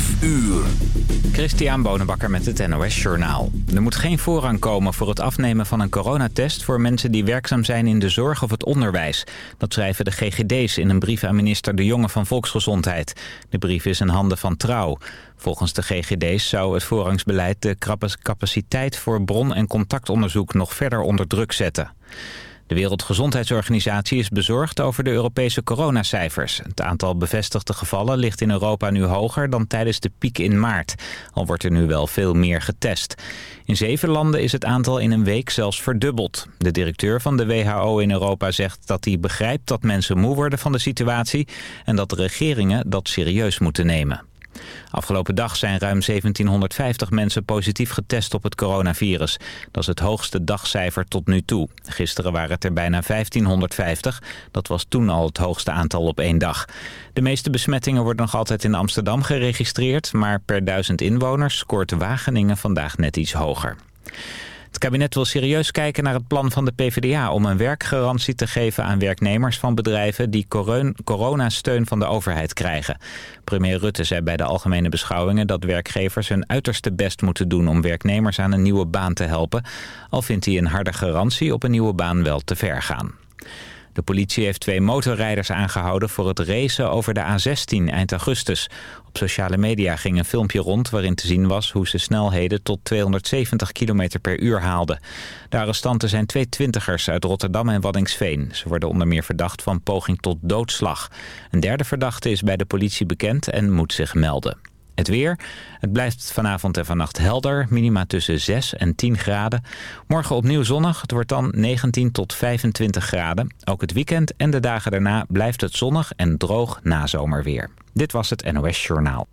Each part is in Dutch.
5 uur. Christian Bonenbakker met het NOS Journaal. Er moet geen voorrang komen voor het afnemen van een coronatest... voor mensen die werkzaam zijn in de zorg of het onderwijs. Dat schrijven de GGD's in een brief aan minister De Jonge van Volksgezondheid. De brief is in handen van Trouw. Volgens de GGD's zou het voorrangsbeleid de capaciteit voor bron- en contactonderzoek... nog verder onder druk zetten. De Wereldgezondheidsorganisatie is bezorgd over de Europese coronacijfers. Het aantal bevestigde gevallen ligt in Europa nu hoger dan tijdens de piek in maart. Al wordt er nu wel veel meer getest. In zeven landen is het aantal in een week zelfs verdubbeld. De directeur van de WHO in Europa zegt dat hij begrijpt dat mensen moe worden van de situatie... en dat de regeringen dat serieus moeten nemen. Afgelopen dag zijn ruim 1750 mensen positief getest op het coronavirus. Dat is het hoogste dagcijfer tot nu toe. Gisteren waren het er bijna 1550. Dat was toen al het hoogste aantal op één dag. De meeste besmettingen worden nog altijd in Amsterdam geregistreerd... maar per duizend inwoners scoort Wageningen vandaag net iets hoger. Het kabinet wil serieus kijken naar het plan van de PvdA... om een werkgarantie te geven aan werknemers van bedrijven... die coronasteun van de overheid krijgen. Premier Rutte zei bij de algemene beschouwingen... dat werkgevers hun uiterste best moeten doen... om werknemers aan een nieuwe baan te helpen. Al vindt hij een harde garantie op een nieuwe baan wel te ver gaan. De politie heeft twee motorrijders aangehouden voor het racen over de A16 eind augustus. Op sociale media ging een filmpje rond waarin te zien was hoe ze snelheden tot 270 km per uur haalden. De arrestanten zijn twee twintigers uit Rotterdam en Waddingsveen. Ze worden onder meer verdacht van poging tot doodslag. Een derde verdachte is bij de politie bekend en moet zich melden. Het weer. Het blijft vanavond en vannacht helder. Minima tussen 6 en 10 graden. Morgen opnieuw zonnig. Het wordt dan 19 tot 25 graden. Ook het weekend en de dagen daarna blijft het zonnig en droog na zomerweer. Dit was het NOS Journaal.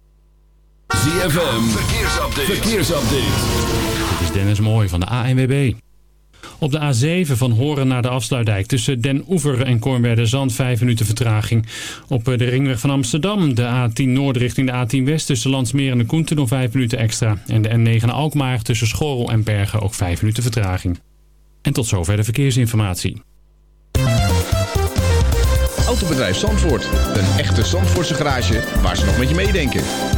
ZFM. Verkeersupdate. Verkeersupdate. Dit is Dennis Mooij van de ANWB. Op de A7 van Horen naar de afsluitdijk tussen Den Oever en Kornwerde Zand 5 minuten vertraging. Op eh, de ringweg van Amsterdam de A10 Noord richting de A10 West tussen Landsmeer en de Koenten nog 5 minuten extra. En de N9 Alkmaar tussen Schorrel en Bergen ook 5 minuten vertraging. En tot zover de verkeersinformatie. Autobedrijf Zandvoort. Een echte Zandvoortse garage waar ze nog met je meedenken.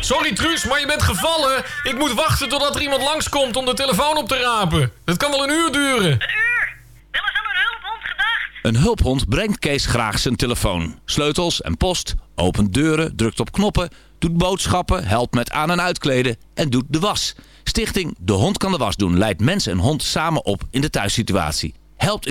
Sorry Truus, maar je bent gevallen. Ik moet wachten totdat er iemand langskomt om de telefoon op te rapen. Dat kan wel een uur duren. Een uur? Wel eens aan een hulphond gedacht? Een hulphond brengt Kees graag zijn telefoon. Sleutels en post, opent deuren, drukt op knoppen, doet boodschappen, helpt met aan- en uitkleden en doet de was. Stichting De Hond kan de was doen leidt mens en hond samen op in de thuissituatie. Helpt...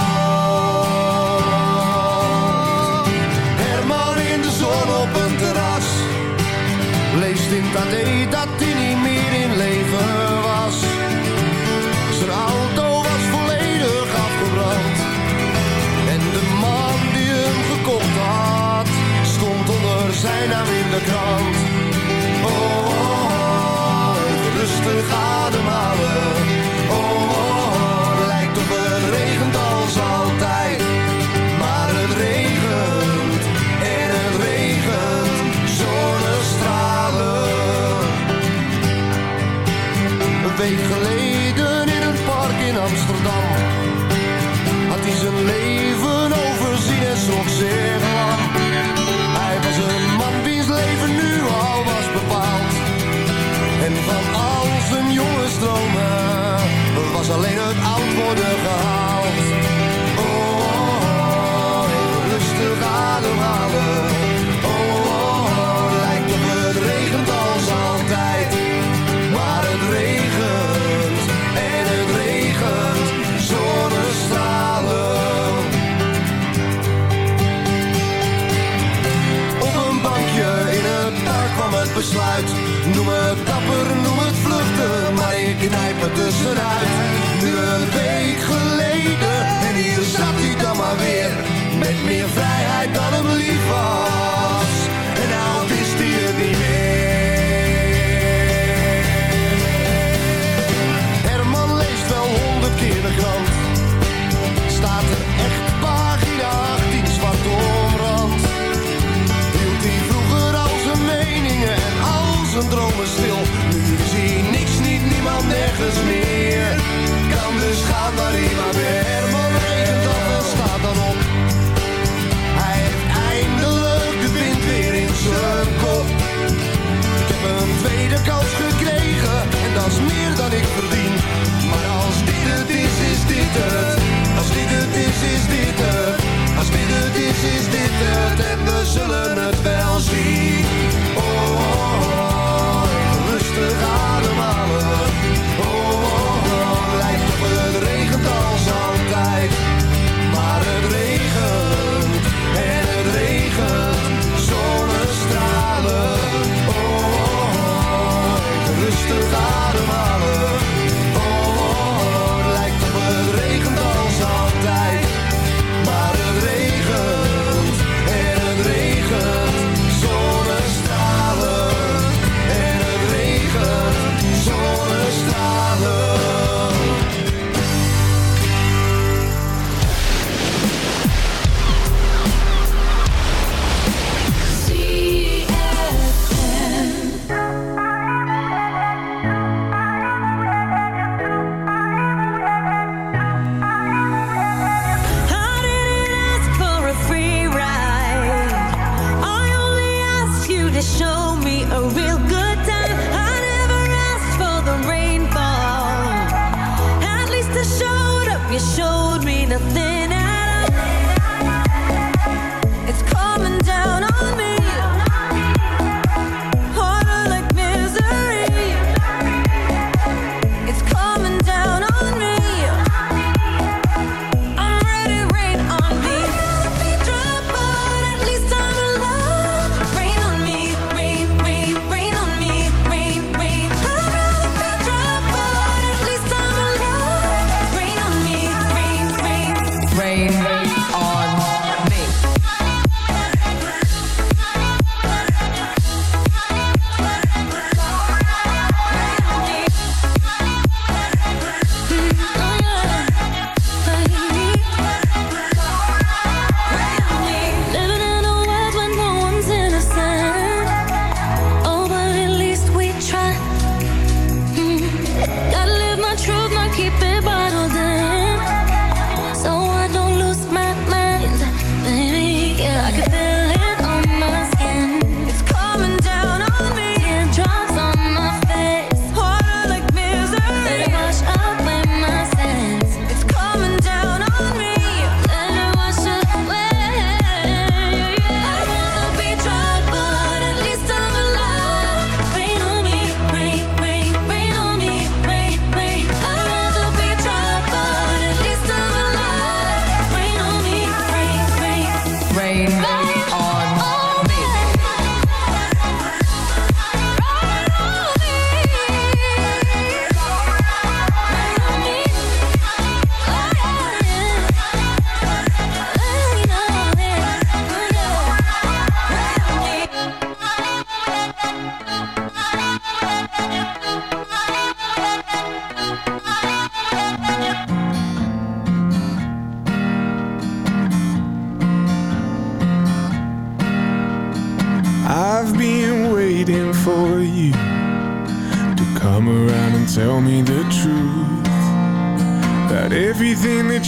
Dit is, is dit het. Als dit het is, is dit het. En we zullen het wel zien. you showed me nothing.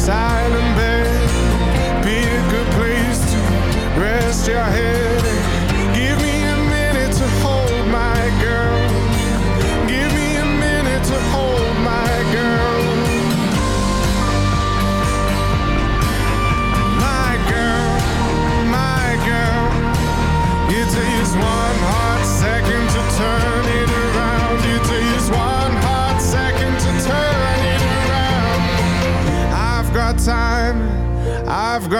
sorry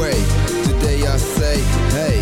way. Today I say, hey.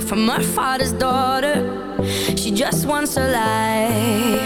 from her father's daughter. She just wants a life.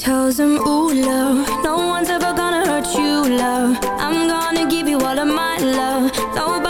tells him, ooh, love No one's ever gonna hurt you, love. I'm gonna give you all of my love. Nobody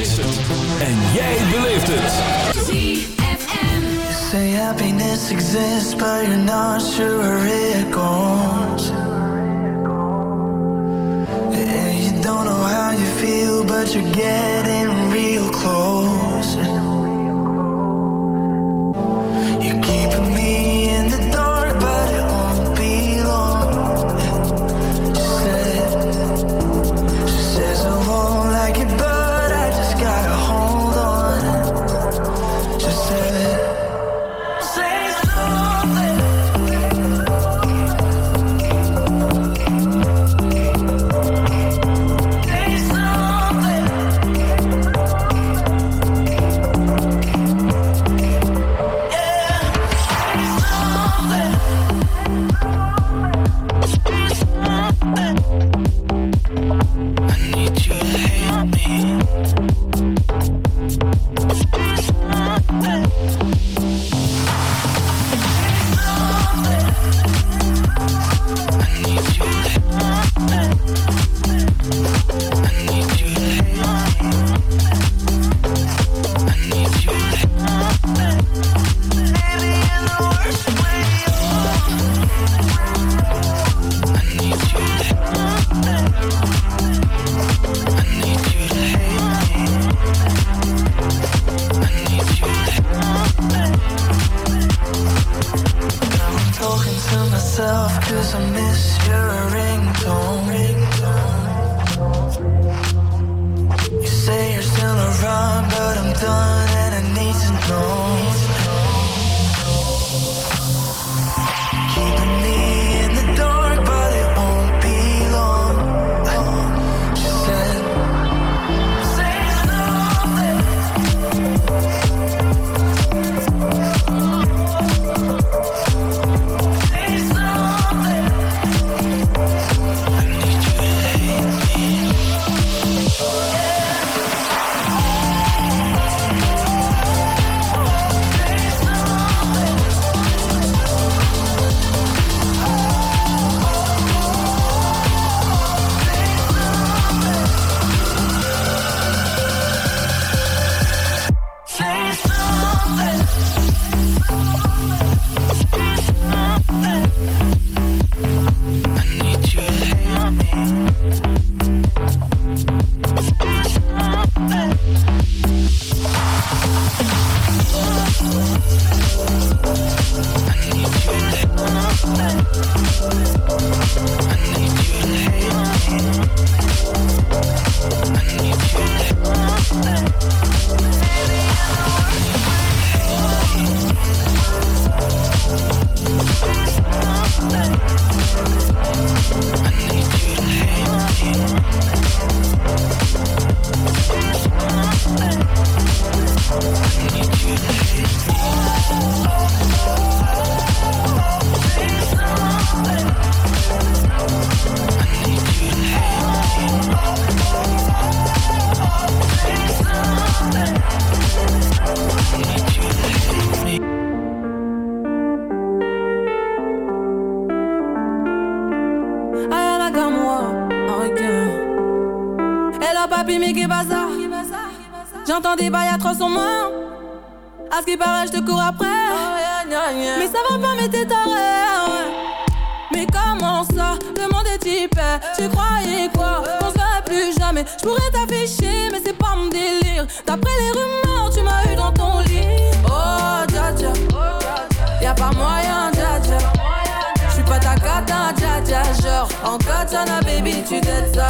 Tu t'aides ça.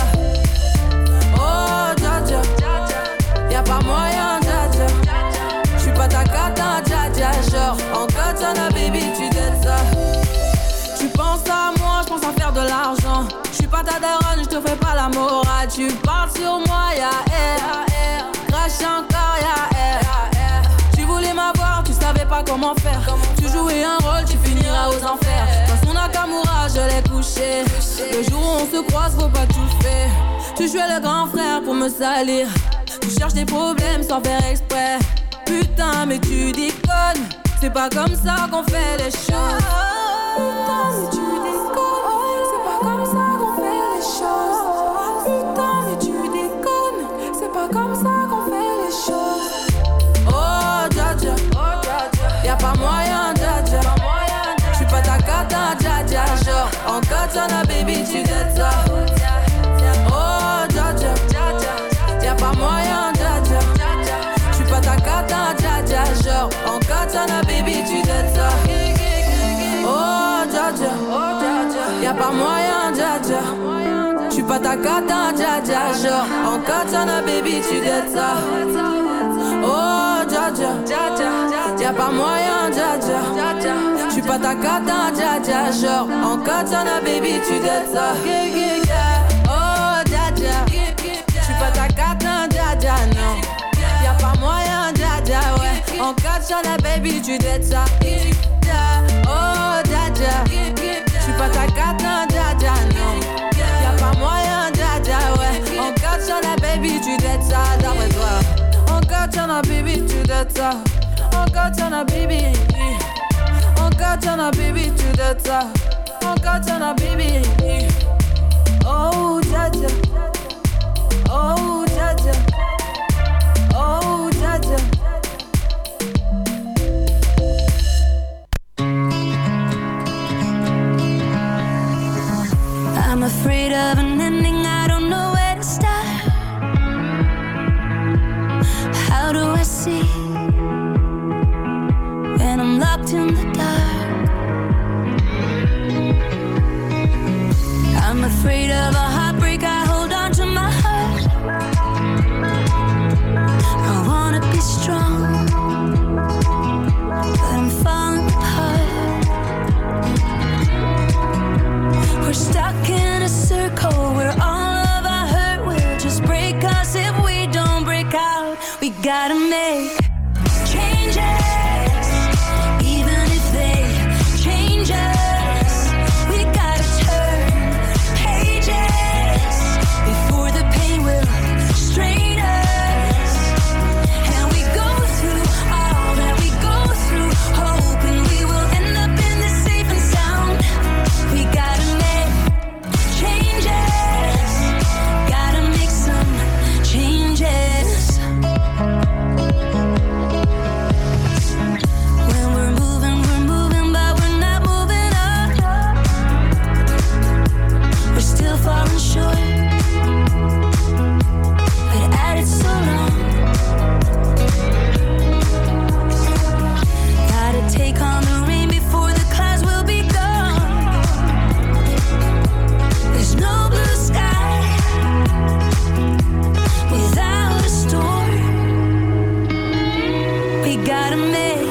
Oh, dja dja. Y'a pas moyen, dja dja. J'suis pas ta cata, dja dja. Genre, en katana, baby, tu t'aides ça. Tu penses à moi, je pense à faire de l'argent. Je suis pas ta daronne, je te fais pas la morale. Tu parles sur moi, ya air. Crash encore, ya air. Tu voulais m'avoir, tu savais pas comment faire. Tu jouais un rôle, tu finiras aux enfers. Mon Akamura, je l'ai couché. Le jour où on se croise, faut pas tout faire. Tu jouais le grand frère pour me salir. Tu cherches des problèmes sans faire exprès. Putain, mais tu déconnes. C'est pas comme ça qu'on fait les choses. Putain, mais tu déconnes. C'est pas comme ça qu'on fait les choses. Putain, mais tu déconnes. C'est pas comme ça qu'on fait les choses. Oh, dja dja. Oh, dja, dja. Y a pas moyen. Jaja, now baby, tu gâtes Oh, Jaja, Jaja, pas moyen, Jaja. Tu pas ta cata, Jaja, genre en katana, baby, tu gâtes Oh, Jaja, y'a pas moyen, Jaja. Tu pas ta cata, Jaja, genre en katana, baby, tu gâtes Oh, dja Y'a pas moyen dja dja J'suis pas ta cata hein, dja dja. Genre en katana baby tu dettes ça. Oh dja dja. J'suis pas ta cata hein, dja dja non. Y'a pas moyen dja dja ouais. En katana baby tu dettes ça. Oh dja dja. J'suis pas ta cata hein, dja dja non. Y'a pas moyen dja dja ouais. En katana baby tu dettes ça. D'après toi. Katana baby to the top. Oh Katana baby. Oh Katana baby to the top. Oh Katana baby. gotta make